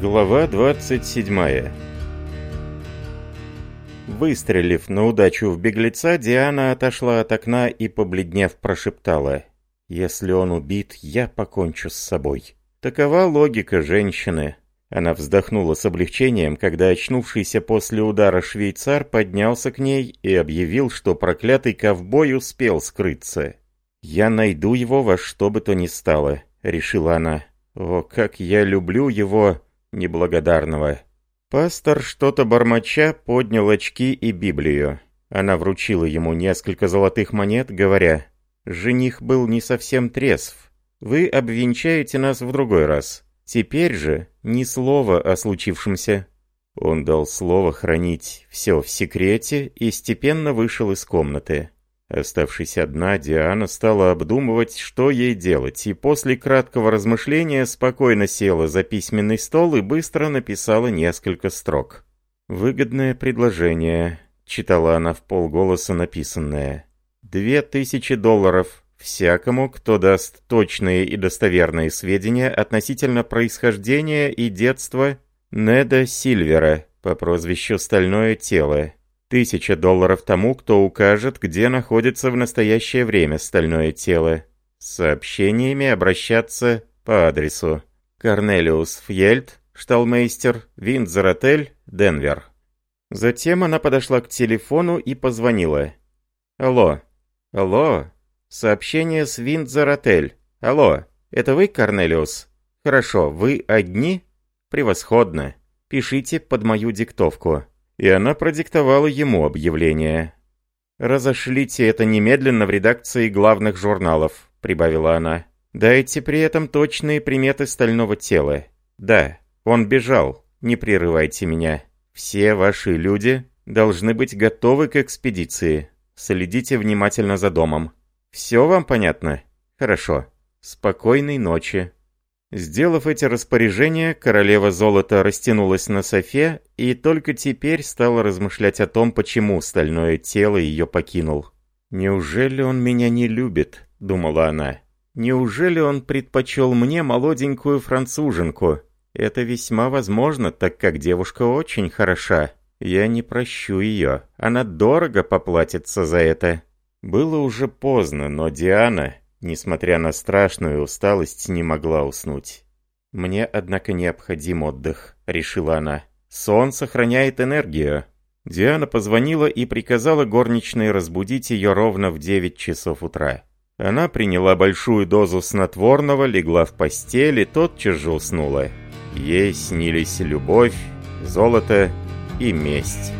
Глава 27 Выстрелив на удачу в беглеца, Диана отошла от окна и, побледнев, прошептала. «Если он убит, я покончу с собой». Такова логика женщины. Она вздохнула с облегчением, когда очнувшийся после удара швейцар поднялся к ней и объявил, что проклятый ковбой успел скрыться. «Я найду его во что бы то ни стало», — решила она. «О, как я люблю его!» неблагодарного. Пастор, что-то бормоча, поднял очки и Библию. Она вручила ему несколько золотых монет, говоря, «Жених был не совсем трезв. Вы обвенчаете нас в другой раз. Теперь же ни слова о случившемся». Он дал слово хранить все в секрете и степенно вышел из комнаты. Оставшись одна, Диана стала обдумывать, что ей делать, и после краткого размышления спокойно села за письменный стол и быстро написала несколько строк. «Выгодное предложение», — читала она в полголоса написанное. «Две тысячи долларов всякому, кто даст точные и достоверные сведения относительно происхождения и детства Неда Сильвера по прозвищу «Стальное тело», Тысяча долларов тому, кто укажет, где находится в настоящее время стальное тело. С сообщениями обращаться по адресу. Корнелиус Фьельд, шталмейстер, Виндзор-отель, Денвер. Затем она подошла к телефону и позвонила. «Алло! Алло! Сообщение с Виндзор-отель. Алло! Это вы, Корнелиус? Хорошо, вы одни? Превосходно! Пишите под мою диктовку» и она продиктовала ему объявление. «Разошлите это немедленно в редакции главных журналов», — прибавила она. «Дайте при этом точные приметы стального тела. Да, он бежал, не прерывайте меня. Все ваши люди должны быть готовы к экспедиции. Следите внимательно за домом. Все вам понятно? Хорошо. Спокойной ночи». Сделав эти распоряжения, королева золота растянулась на софе и только теперь стала размышлять о том, почему стальное тело ее покинул. «Неужели он меня не любит?» — думала она. «Неужели он предпочел мне молоденькую француженку? Это весьма возможно, так как девушка очень хороша. Я не прощу ее. Она дорого поплатится за это». Было уже поздно, но Диана, Несмотря на страшную усталость, не могла уснуть. «Мне, однако, необходим отдых», — решила она. «Сон сохраняет энергию». Диана позвонила и приказала горничной разбудить ее ровно в 9 часов утра. Она приняла большую дозу снотворного, легла в постель и тотчас же уснула. Ей снились любовь, золото и месть.